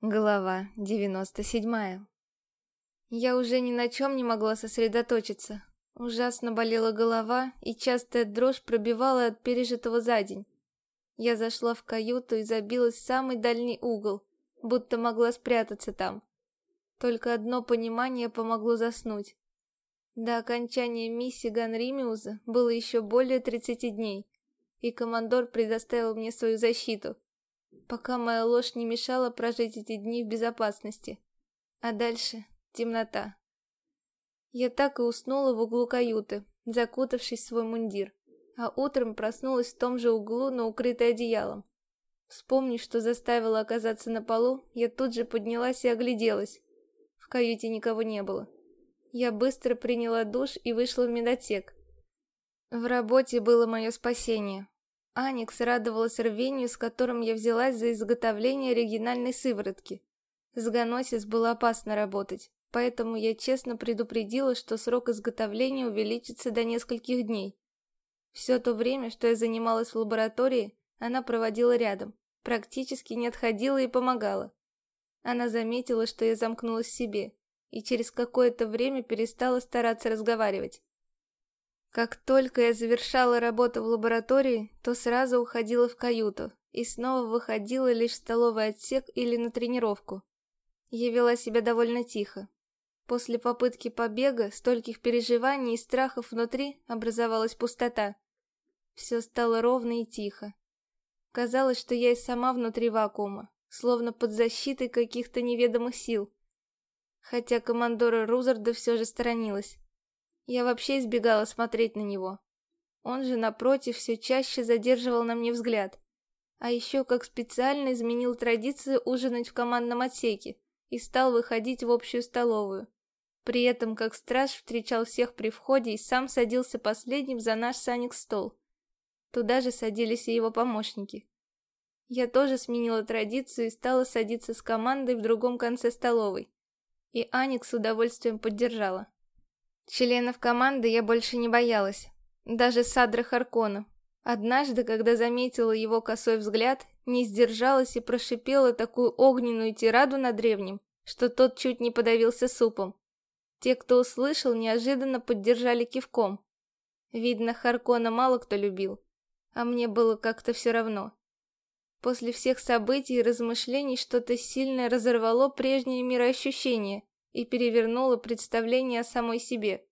Глава 97 Я уже ни на чем не могла сосредоточиться. Ужасно болела голова, и частая дрожь пробивала от пережитого за день. Я зашла в каюту и забилась в самый дальний угол, будто могла спрятаться там. Только одно понимание помогло заснуть. До окончания миссии Ганримиуза было еще более 30 дней, и командор предоставил мне свою защиту — пока моя ложь не мешала прожить эти дни в безопасности. А дальше темнота. Я так и уснула в углу каюты, закутавшись в свой мундир, а утром проснулась в том же углу, но укрытой одеялом. Вспомнив, что заставила оказаться на полу, я тут же поднялась и огляделась. В каюте никого не было. Я быстро приняла душ и вышла в медотек. В работе было мое спасение. Аникс радовалась рвению, с которым я взялась за изготовление оригинальной сыворотки. С Ганосис было опасно работать, поэтому я честно предупредила, что срок изготовления увеличится до нескольких дней. Все то время, что я занималась в лаборатории, она проводила рядом, практически не отходила и помогала. Она заметила, что я замкнулась в себе, и через какое-то время перестала стараться разговаривать. Как только я завершала работу в лаборатории, то сразу уходила в каюту и снова выходила лишь в столовый отсек или на тренировку. Я вела себя довольно тихо. После попытки побега, стольких переживаний и страхов внутри образовалась пустота. Все стало ровно и тихо. Казалось, что я и сама внутри вакуума, словно под защитой каких-то неведомых сил. Хотя командора Рузарда все же сторонилась. Я вообще избегала смотреть на него. Он же, напротив, все чаще задерживал на мне взгляд. А еще как специально изменил традицию ужинать в командном отсеке и стал выходить в общую столовую. При этом, как страж, встречал всех при входе и сам садился последним за наш Саник стол. Туда же садились и его помощники. Я тоже сменила традицию и стала садиться с командой в другом конце столовой. И Аник с удовольствием поддержала. Членов команды я больше не боялась. Даже Садра Харкона. Однажды, когда заметила его косой взгляд, не сдержалась и прошипела такую огненную тираду на древнем, что тот чуть не подавился супом. Те, кто услышал, неожиданно поддержали кивком. Видно, Харкона мало кто любил, а мне было как-то все равно. После всех событий и размышлений что-то сильное разорвало прежнее мироощущение, и перевернула представление о самой себе.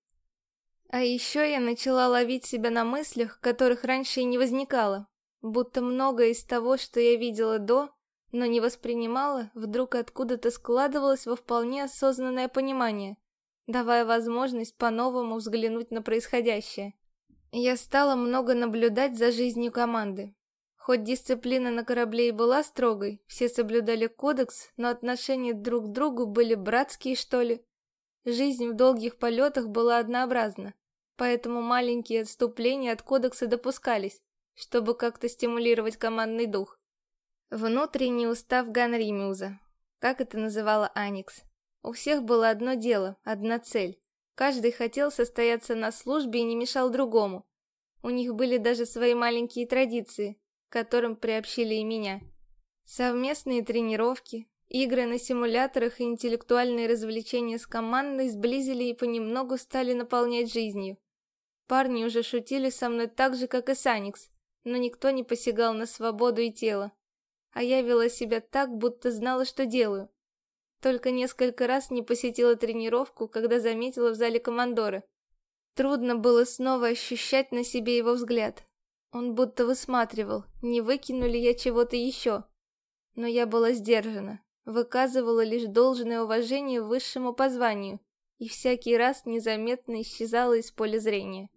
А еще я начала ловить себя на мыслях, которых раньше и не возникало, будто многое из того, что я видела до, но не воспринимала, вдруг откуда-то складывалось во вполне осознанное понимание, давая возможность по-новому взглянуть на происходящее. Я стала много наблюдать за жизнью команды, Хоть дисциплина на корабле и была строгой, все соблюдали кодекс, но отношения друг к другу были братские, что ли. Жизнь в долгих полетах была однообразна, поэтому маленькие отступления от кодекса допускались, чтобы как-то стимулировать командный дух. Внутренний устав Ганримиуза, как это называла Аникс. У всех было одно дело, одна цель. Каждый хотел состояться на службе и не мешал другому. У них были даже свои маленькие традиции, которым приобщили и меня. Совместные тренировки, игры на симуляторах и интеллектуальные развлечения с командой сблизили и понемногу стали наполнять жизнью. Парни уже шутили со мной так же, как и Саникс, но никто не посягал на свободу и тело. А я вела себя так, будто знала, что делаю. Только несколько раз не посетила тренировку, когда заметила в зале командора. Трудно было снова ощущать на себе его взгляд. Он будто высматривал, не выкинули я чего-то еще. Но я была сдержана, выказывала лишь должное уважение высшему позванию и всякий раз незаметно исчезала из поля зрения.